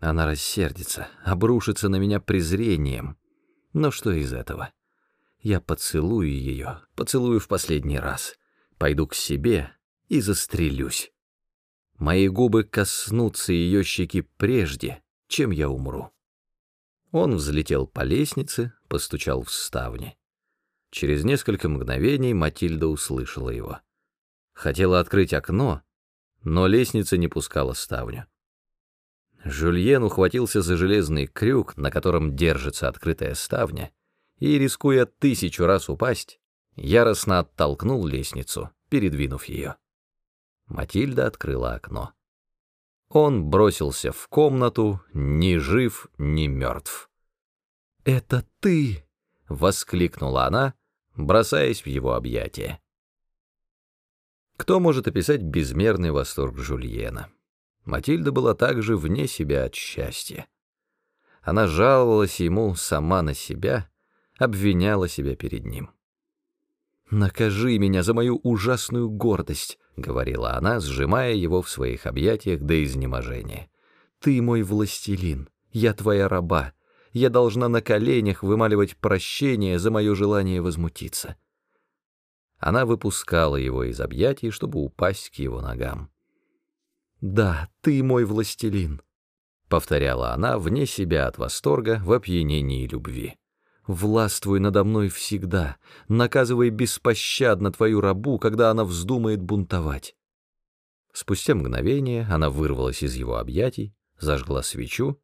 Она рассердится, обрушится на меня презрением. Но что из этого? Я поцелую ее, поцелую в последний раз. Пойду к себе и застрелюсь. Мои губы коснутся ее щеки прежде, чем я умру. Он взлетел по лестнице, постучал в ставни. Через несколько мгновений Матильда услышала его. Хотела открыть окно, но лестница не пускала ставню. Жюльен ухватился за железный крюк, на котором держится открытая ставня, и, рискуя тысячу раз упасть, яростно оттолкнул лестницу, передвинув ее. Матильда открыла окно. Он бросился в комнату, ни жив, ни мертв. «Это ты!» — воскликнула она, бросаясь в его объятия. Кто может описать безмерный восторг Жульена? Матильда была также вне себя от счастья. Она жаловалась ему сама на себя, обвиняла себя перед ним. «Накажи меня за мою ужасную гордость», — говорила она, сжимая его в своих объятиях до изнеможения. «Ты мой властелин, я твоя раба, я должна на коленях вымаливать прощение за мое желание возмутиться». Она выпускала его из объятий, чтобы упасть к его ногам. «Да, ты мой властелин», — повторяла она вне себя от восторга в опьянении любви. «Властвуй надо мной всегда, наказывай беспощадно твою рабу, когда она вздумает бунтовать». Спустя мгновение она вырвалась из его объятий, зажгла свечу,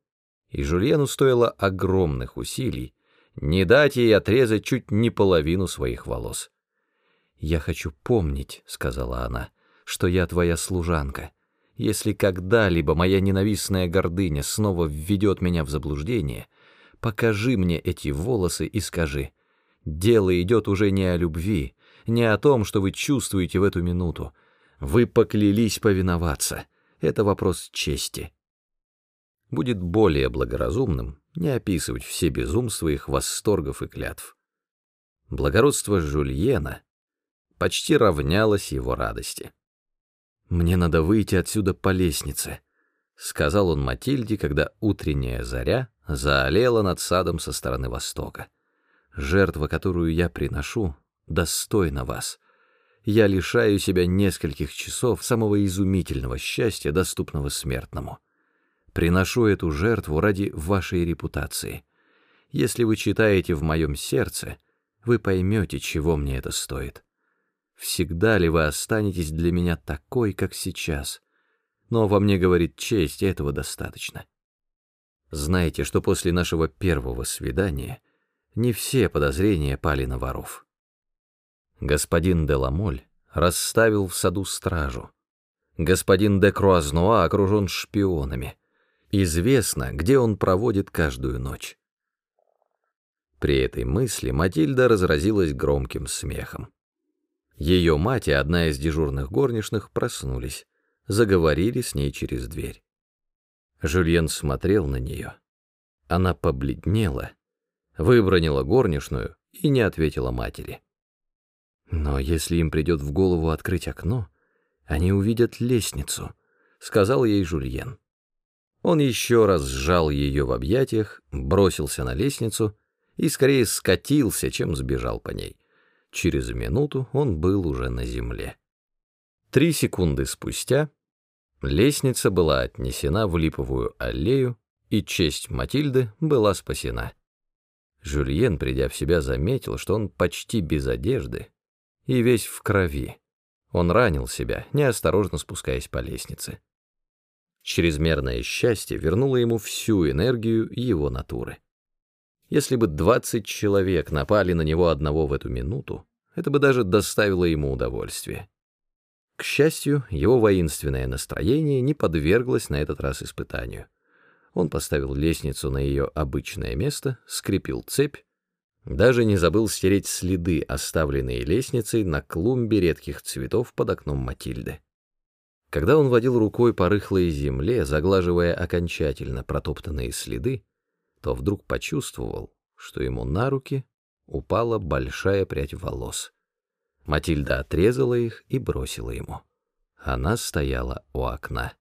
и Жульену стоило огромных усилий не дать ей отрезать чуть не половину своих волос. «Я хочу помнить», — сказала она, — «что я твоя служанка». Если когда-либо моя ненавистная гордыня снова введет меня в заблуждение, покажи мне эти волосы и скажи, дело идет уже не о любви, не о том, что вы чувствуете в эту минуту. Вы поклялись повиноваться. Это вопрос чести. Будет более благоразумным не описывать все безумства их восторгов и клятв. Благородство Жульена почти равнялось его радости. «Мне надо выйти отсюда по лестнице», — сказал он Матильде, когда утренняя заря заолела над садом со стороны востока. «Жертва, которую я приношу, достойна вас. Я лишаю себя нескольких часов самого изумительного счастья, доступного смертному. Приношу эту жертву ради вашей репутации. Если вы читаете в моем сердце, вы поймете, чего мне это стоит. Всегда ли вы останетесь для меня такой, как сейчас? Но во мне говорит честь, и этого достаточно. Знаете, что после нашего первого свидания не все подозрения пали на воров. Господин Деламоль расставил в саду стражу. Господин де Круазнуа окружен шпионами. Известно, где он проводит каждую ночь. При этой мысли Матильда разразилась громким смехом. Ее мать и одна из дежурных горничных проснулись, заговорили с ней через дверь. Жюльен смотрел на нее. Она побледнела, выбронила горничную и не ответила матери. «Но если им придет в голову открыть окно, они увидят лестницу», — сказал ей Жульен. Он еще раз сжал ее в объятиях, бросился на лестницу и скорее скатился, чем сбежал по ней. Через минуту он был уже на земле. Три секунды спустя лестница была отнесена в липовую аллею, и честь Матильды была спасена. Жюльен, придя в себя, заметил, что он почти без одежды и весь в крови. Он ранил себя, неосторожно спускаясь по лестнице. Чрезмерное счастье вернуло ему всю энергию его натуры. Если бы двадцать человек напали на него одного в эту минуту, это бы даже доставило ему удовольствие. К счастью, его воинственное настроение не подверглось на этот раз испытанию. Он поставил лестницу на ее обычное место, скрепил цепь, даже не забыл стереть следы, оставленные лестницей на клумбе редких цветов под окном Матильды. Когда он водил рукой по рыхлой земле, заглаживая окончательно протоптанные следы, то вдруг почувствовал, что ему на руки упала большая прядь волос. Матильда отрезала их и бросила ему. Она стояла у окна.